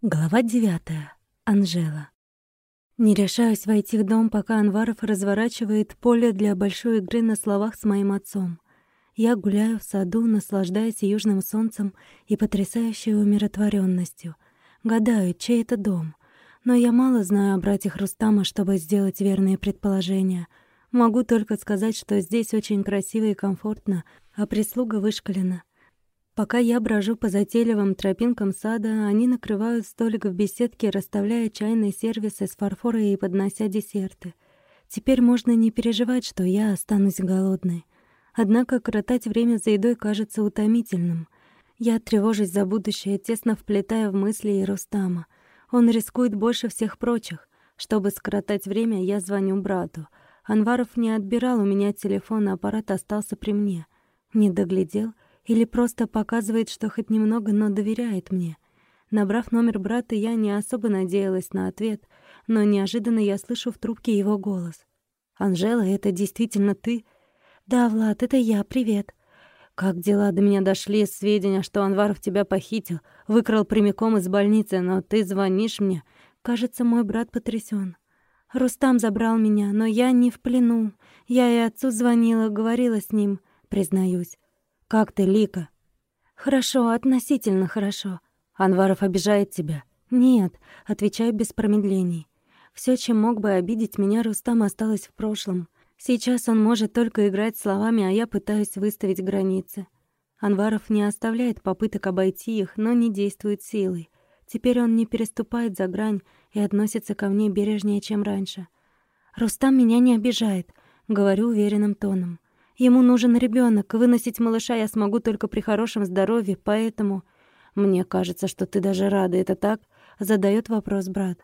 Глава девятая. Анжела. Не решаюсь войти в дом, пока Анваров разворачивает поле для большой игры на словах с моим отцом. Я гуляю в саду, наслаждаясь южным солнцем и потрясающей умиротворенностью. Гадаю, чей это дом. Но я мало знаю о братьях Рустама, чтобы сделать верные предположения. Могу только сказать, что здесь очень красиво и комфортно, а прислуга вышкалена. Пока я брожу по затейливым тропинкам сада, они накрывают столик в беседке, расставляя чайные сервисы с фарфора и поднося десерты. Теперь можно не переживать, что я останусь голодной. Однако коротать время за едой кажется утомительным. Я тревожусь за будущее, тесно вплетая в мысли и Рустама. Он рискует больше всех прочих. Чтобы скоротать время, я звоню брату. Анваров не отбирал у меня телефон, а аппарат остался при мне. Не доглядел — или просто показывает, что хоть немного, но доверяет мне. Набрав номер брата, я не особо надеялась на ответ, но неожиданно я слышу в трубке его голос. «Анжела, это действительно ты?» «Да, Влад, это я, привет». «Как дела до меня дошли сведения, что Анваров тебя похитил, выкрал прямиком из больницы, но ты звонишь мне?» Кажется, мой брат потрясен. Рустам забрал меня, но я не в плену. Я и отцу звонила, говорила с ним, признаюсь. «Как ты, Лика?» «Хорошо, относительно хорошо. Анваров обижает тебя?» «Нет», — отвечаю без промедлений. Все, чем мог бы обидеть меня, Рустам осталось в прошлом. Сейчас он может только играть словами, а я пытаюсь выставить границы. Анваров не оставляет попыток обойти их, но не действует силой. Теперь он не переступает за грань и относится ко мне бережнее, чем раньше. «Рустам меня не обижает», — говорю уверенным тоном. Ему нужен ребенок, выносить малыша я смогу только при хорошем здоровье, поэтому... Мне кажется, что ты даже рада, это так? Задает вопрос брат.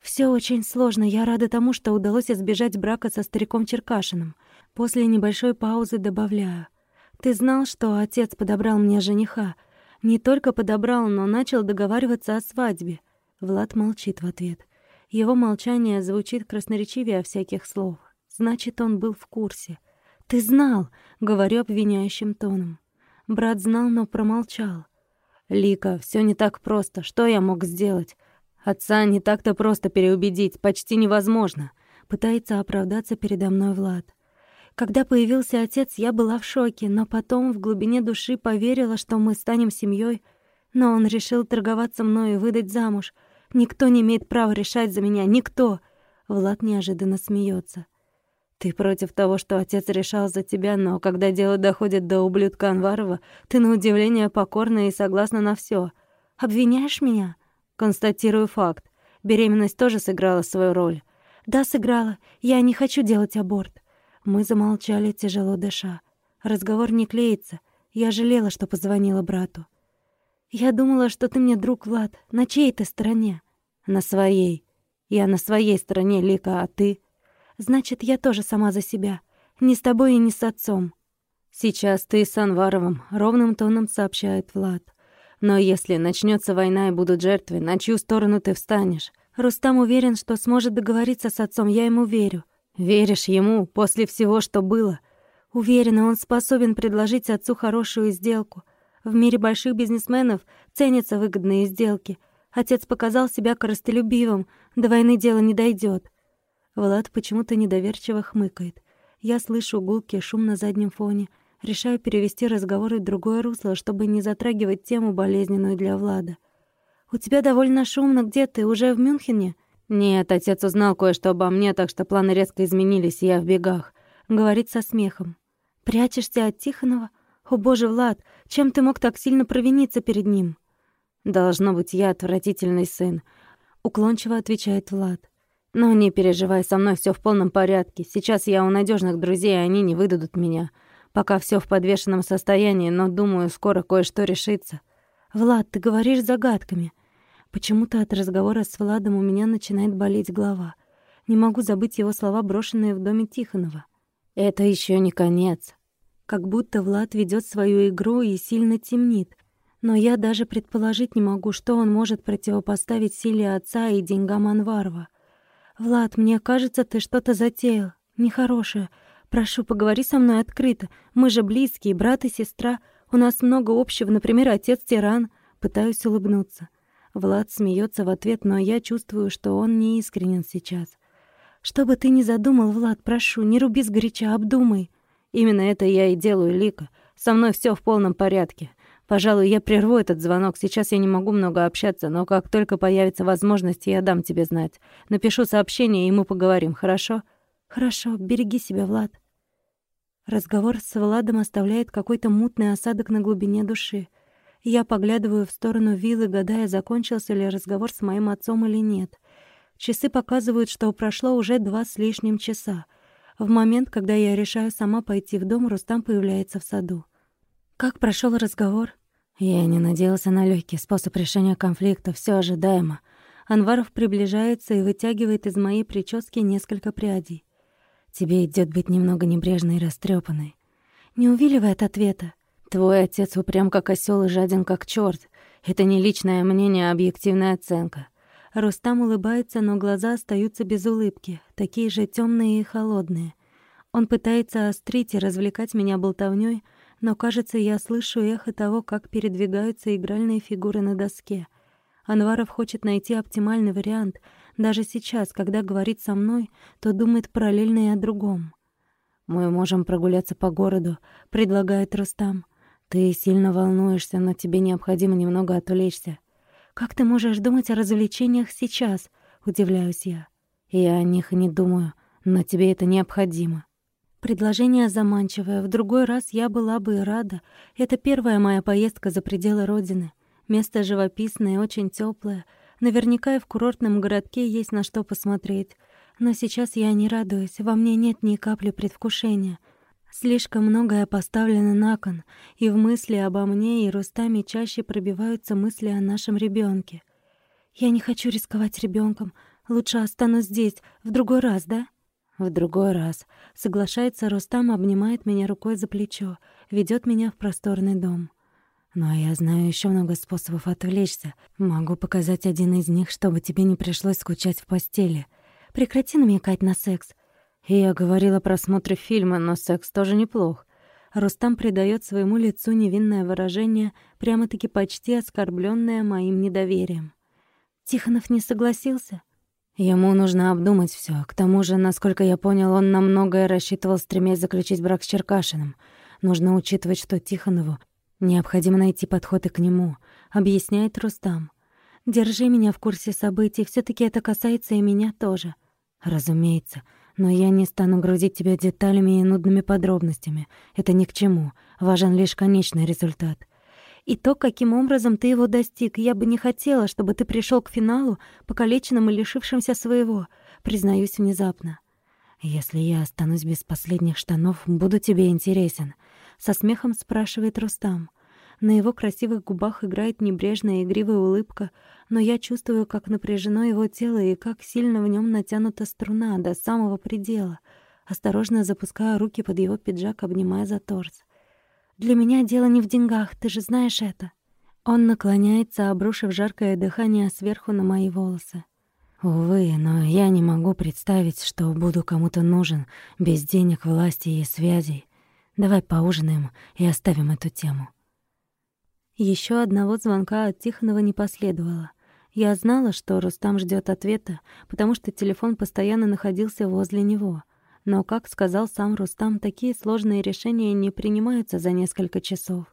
Все очень сложно. Я рада тому, что удалось избежать брака со стариком Черкашиным. После небольшой паузы добавляю. Ты знал, что отец подобрал мне жениха? Не только подобрал, но начал договариваться о свадьбе. Влад молчит в ответ. Его молчание звучит красноречивее всяких слов. Значит, он был в курсе. «Ты знал!» — говорю обвиняющим тоном. Брат знал, но промолчал. «Лика, все не так просто. Что я мог сделать? Отца не так-то просто переубедить, почти невозможно», — пытается оправдаться передо мной Влад. Когда появился отец, я была в шоке, но потом в глубине души поверила, что мы станем семьей. Но он решил торговаться мной и выдать замуж. Никто не имеет права решать за меня, никто. Влад неожиданно смеется. Ты против того, что отец решал за тебя, но когда дело доходит до ублюдка Анварова, ты на удивление покорна и согласна на все. Обвиняешь меня? Констатирую факт. Беременность тоже сыграла свою роль. Да, сыграла. Я не хочу делать аборт. Мы замолчали, тяжело дыша. Разговор не клеится. Я жалела, что позвонила брату. Я думала, что ты мне друг, Влад. На чьей ты стороне? На своей. Я на своей стороне, Лика, а ты? Значит, я тоже сама за себя. Не с тобой и не с отцом. Сейчас ты с Анваровым, ровным тоном сообщает Влад. Но если начнется война и будут жертвы, на чью сторону ты встанешь? Рустам уверен, что сможет договориться с отцом, я ему верю. Веришь ему после всего, что было? Уверена, он способен предложить отцу хорошую сделку. В мире больших бизнесменов ценятся выгодные сделки. Отец показал себя коростолюбивым, до войны дело не дойдет. Влад почему-то недоверчиво хмыкает. Я слышу гулкий шум на заднем фоне. Решаю перевести разговор в другое русло, чтобы не затрагивать тему болезненную для Влада. «У тебя довольно шумно. Где ты? Уже в Мюнхене?» «Нет, отец узнал кое-что обо мне, так что планы резко изменились, и я в бегах», — говорит со смехом. «Прячешься от Тихонова? О боже, Влад, чем ты мог так сильно провиниться перед ним?» «Должно быть, я отвратительный сын», — уклончиво отвечает Влад. Но не переживай, со мной все в полном порядке. Сейчас я у надежных друзей, и они не выдадут меня. Пока все в подвешенном состоянии, но думаю, скоро кое-что решится. Влад, ты говоришь загадками. Почему-то от разговора с Владом у меня начинает болеть голова. Не могу забыть его слова, брошенные в доме Тихонова. Это еще не конец. Как будто Влад ведет свою игру и сильно темнит. Но я даже предположить не могу, что он может противопоставить силе отца и деньгам Анварова. «Влад, мне кажется, ты что-то затеял. Нехорошее. Прошу, поговори со мной открыто. Мы же близкие, брат и сестра. У нас много общего, например, отец тиран». Пытаюсь улыбнуться. Влад смеется в ответ, но я чувствую, что он не искренен сейчас. «Что бы ты ни задумал, Влад, прошу, не руби сгоряча, обдумай». «Именно это я и делаю, Лика. Со мной все в полном порядке. Пожалуй, я прерву этот звонок. Сейчас я не могу много общаться, но как только появится возможность, я дам тебе знать. Напишу сообщение, и мы поговорим, хорошо?» «Хорошо. Береги себя, Влад». Разговор с Владом оставляет какой-то мутный осадок на глубине души. Я поглядываю в сторону виллы, гадая, закончился ли разговор с моим отцом или нет. Часы показывают, что прошло уже два с лишним часа. В момент, когда я решаю сама пойти в дом, Рустам появляется в саду. «Как прошел разговор?» Я не надеялся на легкий способ решения конфликта, все ожидаемо. Анваров приближается и вытягивает из моей прически несколько прядей. «Тебе идет быть немного небрежной и растрепанной. Не увиливай от ответа. Твой отец упрям как осел и жаден как черт. Это не личное мнение, а объективная оценка. Рустам улыбается, но глаза остаются без улыбки, такие же темные и холодные. Он пытается острить и развлекать меня болтовнёй, но, кажется, я слышу эхо того, как передвигаются игральные фигуры на доске. Анваров хочет найти оптимальный вариант. Даже сейчас, когда говорит со мной, то думает параллельно и о другом. «Мы можем прогуляться по городу», — предлагает Рустам. Ты сильно волнуешься, но тебе необходимо немного отвлечься. Как ты можешь думать о развлечениях сейчас? Удивляюсь я. Я о них не думаю, но тебе это необходимо. Предложение заманчивое. В другой раз я была бы рада. Это первая моя поездка за пределы родины. Место живописное очень теплое. Наверняка и в курортном городке есть на что посмотреть. Но сейчас я не радуюсь, во мне нет ни капли предвкушения. Слишком многое поставлено на кон, и в мысли обо мне и Рустаме чаще пробиваются мысли о нашем ребенке. Я не хочу рисковать ребенком. Лучше останусь здесь, в другой раз, да? В другой раз. Соглашается Рустам, обнимает меня рукой за плечо, ведет меня в просторный дом. Но я знаю еще много способов отвлечься. Могу показать один из них, чтобы тебе не пришлось скучать в постели. Прекрати намекать на секс. Я говорила про просмотре фильма, но секс тоже неплох. Рустам придает своему лицу невинное выражение, прямо-таки почти оскорбленное моим недоверием. Тихонов не согласился? Ему нужно обдумать все. К тому же, насколько я понял, он на многое рассчитывал, стремясь заключить брак с Черкашиным. Нужно учитывать, что Тихонову необходимо найти подход и к нему, объясняет Рустам. Держи меня в курсе событий, все таки это касается и меня тоже. Разумеется, но я не стану грузить тебя деталями и нудными подробностями. Это ни к чему. Важен лишь конечный результат. И то, каким образом ты его достиг, я бы не хотела, чтобы ты пришел к финалу, покалеченным и лишившимся своего, признаюсь внезапно. Если я останусь без последних штанов, буду тебе интересен, со смехом спрашивает Рустам. На его красивых губах играет небрежная игривая улыбка, но я чувствую, как напряжено его тело и как сильно в нем натянута струна до самого предела. Осторожно запускаю руки под его пиджак, обнимая за торс. «Для меня дело не в деньгах, ты же знаешь это». Он наклоняется, обрушив жаркое дыхание сверху на мои волосы. «Увы, но я не могу представить, что буду кому-то нужен без денег, власти и связей. Давай поужинаем и оставим эту тему». Еще одного звонка от Тихонова не последовало. Я знала, что Рустам ждет ответа, потому что телефон постоянно находился возле него. Но, как сказал сам Рустам, такие сложные решения не принимаются за несколько часов.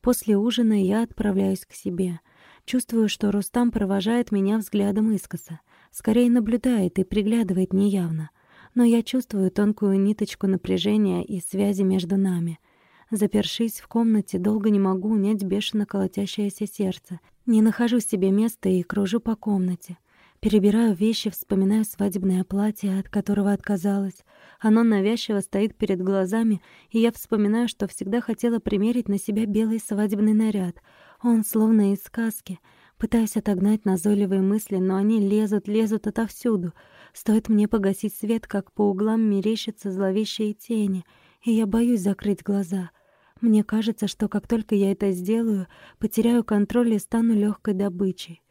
После ужина я отправляюсь к себе. Чувствую, что Рустам провожает меня взглядом искоса. Скорее наблюдает и приглядывает неявно. Но я чувствую тонкую ниточку напряжения и связи между нами — Запершись в комнате, долго не могу унять бешено колотящееся сердце. Не нахожу себе места и кружу по комнате. Перебираю вещи, вспоминаю свадебное платье, от которого отказалась. Оно навязчиво стоит перед глазами, и я вспоминаю, что всегда хотела примерить на себя белый свадебный наряд. Он словно из сказки. Пытаюсь отогнать назойливые мысли, но они лезут, лезут отовсюду. Стоит мне погасить свет, как по углам мерещатся зловещие тени, и я боюсь закрыть глаза — мне кажется, что как только я это сделаю, потеряю контроль и стану легкой добычей.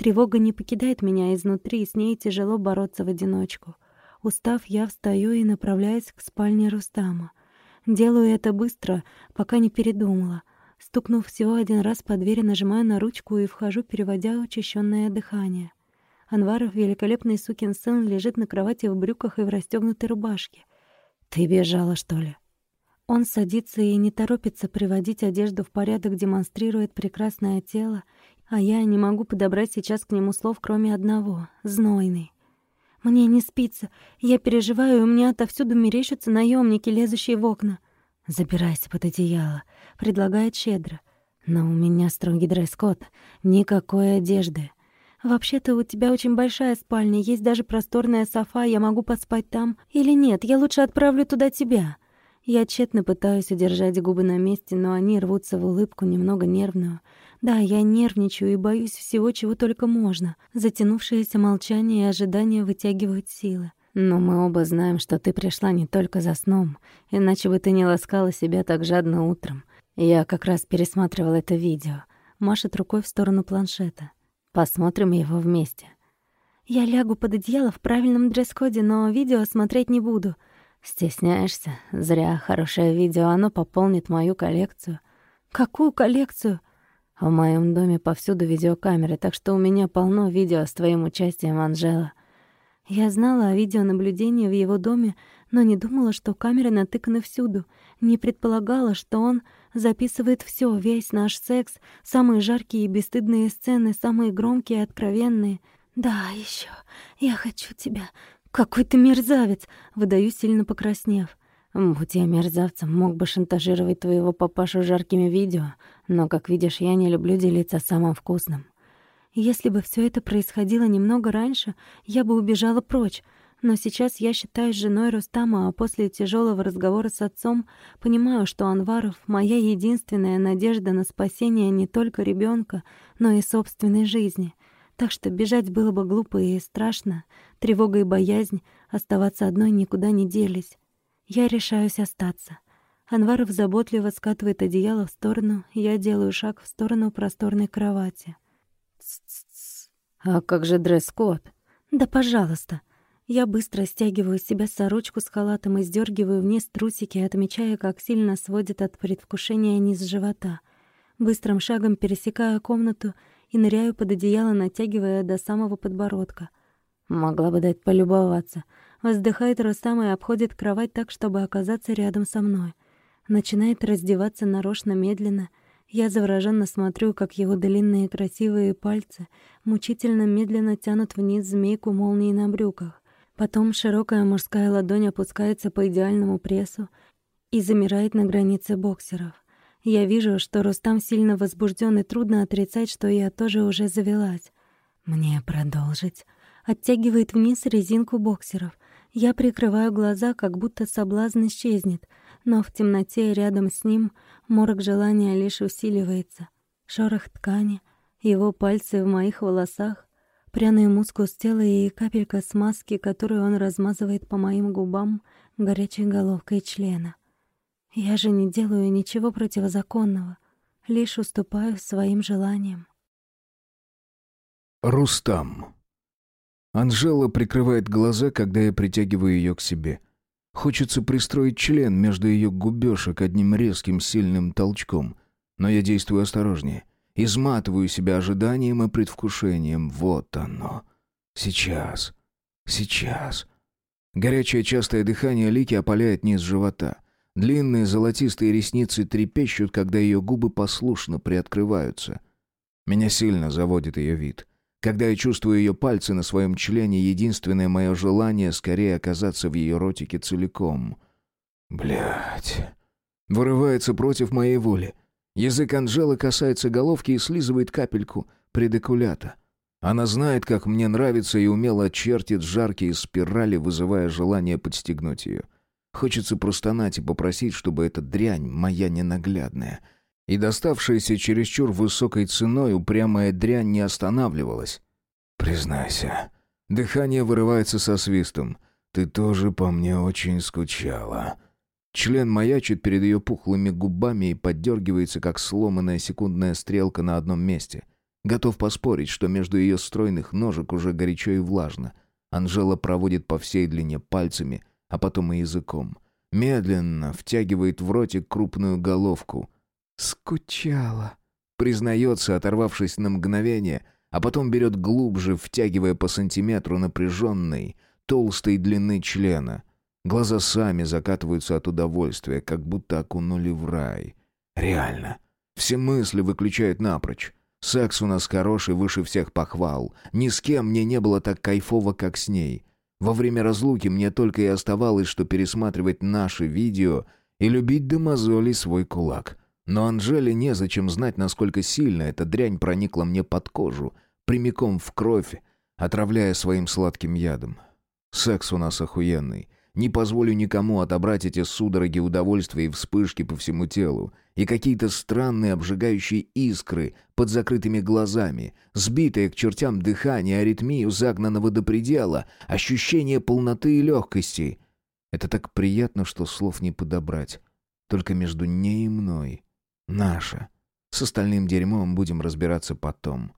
Тревога не покидает меня изнутри, и с ней тяжело бороться в одиночку. Устав, я встаю и направляюсь к спальне Рустама. Делаю это быстро, пока не передумала. Стукнув всего один раз по двери, нажимаю на ручку и вхожу, переводя учащенное дыхание. Анваров, великолепный сукин сын, лежит на кровати в брюках и в расстёгнутой рубашке. «Ты бежала, что ли?» Он садится и не торопится приводить одежду в порядок, демонстрирует прекрасное тело, а я не могу подобрать сейчас к нему слов, кроме одного — знойный. Мне не спится, я переживаю, и у меня отовсюду мерещатся наемники, лезущие в окна. «Забирайся под одеяло», — предлагает щедро. «Но у меня строгий дресс-код, никакой одежды». «Вообще-то у тебя очень большая спальня, есть даже просторная софа, я могу поспать там. Или нет, я лучше отправлю туда тебя». Я тщетно пытаюсь удержать губы на месте, но они рвутся в улыбку, немного нервную. Да, я нервничаю и боюсь всего, чего только можно. Затянувшееся молчание и ожидание вытягивают силы. Но мы оба знаем, что ты пришла не только за сном, иначе бы ты не ласкала себя так жадно утром. Я как раз пересматривал это видео. Машет рукой в сторону планшета. Посмотрим его вместе. Я лягу под одеяло в правильном дресс-коде, но видео смотреть не буду — «Стесняешься? Зря. Хорошее видео, оно пополнит мою коллекцию». «Какую коллекцию?» «В моем доме повсюду видеокамеры, так что у меня полно видео с твоим участием, Анжела». Я знала о видеонаблюдении в его доме, но не думала, что камеры натыканы всюду. Не предполагала, что он записывает все, весь наш секс, самые жаркие и бесстыдные сцены, самые громкие и откровенные. «Да, еще я хочу тебя, «Какой ты мерзавец!» — выдаю, сильно покраснев. «Будь я мерзавцем, мог бы шантажировать твоего папашу жаркими видео, но, как видишь, я не люблю делиться самым вкусным». Если бы все это происходило немного раньше, я бы убежала прочь, но сейчас я считаюсь женой Рустама, а после тяжелого разговора с отцом понимаю, что Анваров — моя единственная надежда на спасение не только ребенка, но и собственной жизни. Так что бежать было бы глупо и страшно. Тревога и боязнь оставаться одной никуда не делись. Я решаюсь остаться. Анваров заботливо скатывает одеяло в сторону, я делаю шаг в сторону просторной кровати. А как же дресс-код? Да, пожалуйста. Я быстро стягиваю с себя сорочку с халатом и сдергиваю вниз трусики, отмечая, как сильно сводит от предвкушения низ живота. Быстрым шагом пересекаю комнату и ныряю под одеяло, натягивая до самого подбородка. Могла бы дать полюбоваться. Воздыхает Рустам и обходит кровать так, чтобы оказаться рядом со мной. Начинает раздеваться нарочно медленно. Я завороженно смотрю, как его длинные красивые пальцы мучительно медленно тянут вниз змейку молнии на брюках. Потом широкая мужская ладонь опускается по идеальному прессу и замирает на границе боксеров. Я вижу, что Рустам сильно возбужден, и трудно отрицать, что я тоже уже завелась. Мне продолжить. Оттягивает вниз резинку боксеров. Я прикрываю глаза, как будто соблазн исчезнет, но в темноте рядом с ним морок желания лишь усиливается. Шорох ткани, его пальцы в моих волосах, пряный мускус тела и капелька смазки, которую он размазывает по моим губам горячей головкой члена. Я же не делаю ничего противозаконного, лишь уступаю своим желаниям. Рустам. Анжела прикрывает глаза, когда я притягиваю ее к себе. Хочется пристроить член между ее губёшек одним резким сильным толчком, но я действую осторожнее. Изматываю себя ожиданием и предвкушением. Вот оно. Сейчас. Сейчас. Горячее частое дыхание Лики опаляет низ живота — Длинные золотистые ресницы трепещут, когда ее губы послушно приоткрываются. Меня сильно заводит ее вид. Когда я чувствую ее пальцы на своем члене, единственное мое желание скорее оказаться в ее ротике целиком. Блять. Вырывается против моей воли. Язык Анжелы касается головки и слизывает капельку предекулята. Она знает, как мне нравится, и умело чертит жаркие спирали, вызывая желание подстегнуть ее. Хочется простонать и попросить, чтобы эта дрянь, моя ненаглядная, и доставшаяся чересчур высокой ценой упрямая дрянь не останавливалась. «Признайся, дыхание вырывается со свистом. Ты тоже по мне очень скучала». Член маячит перед ее пухлыми губами и поддергивается, как сломанная секундная стрелка на одном месте. Готов поспорить, что между ее стройных ножек уже горячо и влажно. Анжела проводит по всей длине пальцами, а потом и языком. Медленно втягивает в ротик крупную головку. «Скучала», — признается, оторвавшись на мгновение, а потом берет глубже, втягивая по сантиметру напряженный, толстой длины члена. Глаза сами закатываются от удовольствия, как будто окунули в рай. Реально. Все мысли выключают напрочь. Секс у нас хороший, выше всех похвал. Ни с кем мне не было так кайфово, как с ней. Во время разлуки мне только и оставалось, что пересматривать наши видео и любить до мозолей свой кулак. Но Анжеле незачем знать, насколько сильно эта дрянь проникла мне под кожу, прямиком в кровь, отравляя своим сладким ядом. Секс у нас охуенный. Не позволю никому отобрать эти судороги удовольствия и вспышки по всему телу, и какие-то странные обжигающие искры под закрытыми глазами, сбитое к чертям дыхание, аритмию загнанного до предела, ощущение полноты и легкости. Это так приятно, что слов не подобрать. Только между ней и мной. Наша. С остальным дерьмом будем разбираться потом.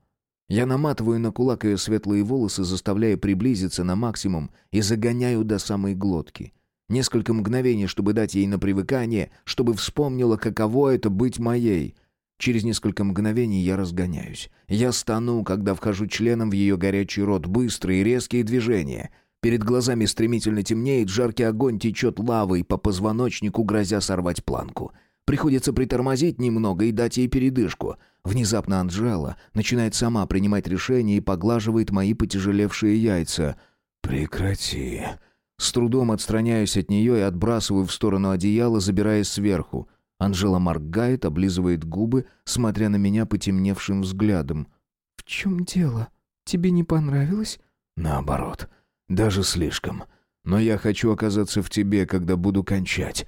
Я наматываю на кулак ее светлые волосы, заставляя приблизиться на максимум и загоняю до самой глотки. Несколько мгновений, чтобы дать ей на привыкание, чтобы вспомнила, каково это быть моей. Через несколько мгновений я разгоняюсь. Я стану, когда вхожу членом в ее горячий рот, быстрые резкие движения. Перед глазами стремительно темнеет, жаркий огонь течет лавой по позвоночнику, грозя сорвать планку. Приходится притормозить немного и дать ей передышку. Внезапно Анжела начинает сама принимать решения и поглаживает мои потяжелевшие яйца. «Прекрати». С трудом отстраняюсь от нее и отбрасываю в сторону одеяла, забираясь сверху. Анжела моргает, облизывает губы, смотря на меня потемневшим взглядом. «В чем дело? Тебе не понравилось?» «Наоборот. Даже слишком. Но я хочу оказаться в тебе, когда буду кончать».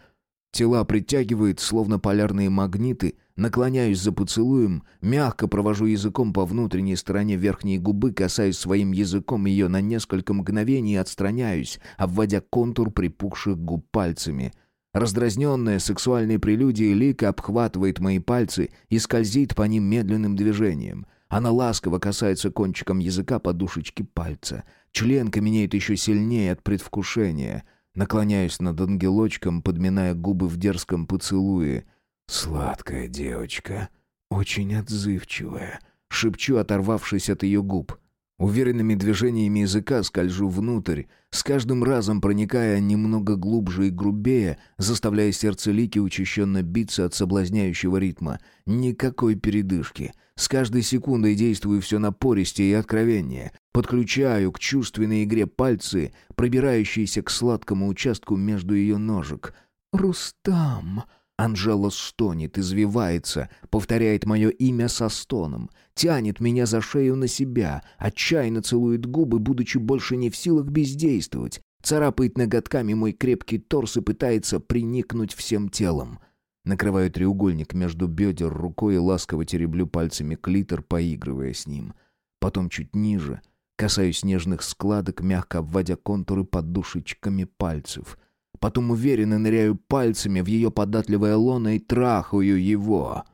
Тела притягивает, словно полярные магниты, наклоняюсь за поцелуем, мягко провожу языком по внутренней стороне верхней губы, касаюсь своим языком ее на несколько мгновений и отстраняюсь, обводя контур припухших губ пальцами. Раздразненная сексуальной прелюдией Лика обхватывает мои пальцы и скользит по ним медленным движением. Она ласково касается кончиком языка подушечки пальца. Член каменеет еще сильнее от предвкушения — Наклоняюсь над ангелочком, подминая губы в дерзком поцелуе. «Сладкая девочка, очень отзывчивая», — шепчу, оторвавшись от ее губ. Уверенными движениями языка скольжу внутрь, с каждым разом проникая немного глубже и грубее, заставляя сердце Лики учащенно биться от соблазняющего ритма. Никакой передышки. С каждой секундой действую все напористее и откровеннее. Подключаю к чувственной игре пальцы, пробирающиеся к сладкому участку между ее ножек. «Рустам!» Анжела стонет, извивается, повторяет мое имя со стоном, тянет меня за шею на себя, отчаянно целует губы, будучи больше не в силах бездействовать, царапает ноготками мой крепкий торс и пытается приникнуть всем телом. Накрываю треугольник между бедер рукой и ласково тереблю пальцами клитор, поигрывая с ним. Потом чуть ниже, касаюсь нежных складок, мягко обводя контуры подушечками пальцев — Потом уверенно ныряю пальцами в ее податливое лоно и трахаю его.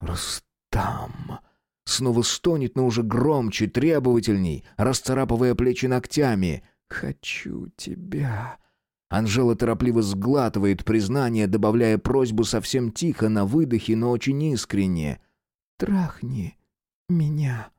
«Рустам!» Снова стонет, но уже громче, требовательней, расцарапывая плечи ногтями. «Хочу тебя!» Анжела торопливо сглатывает признание, добавляя просьбу совсем тихо, на выдохе, но очень искренне. «Трахни меня!»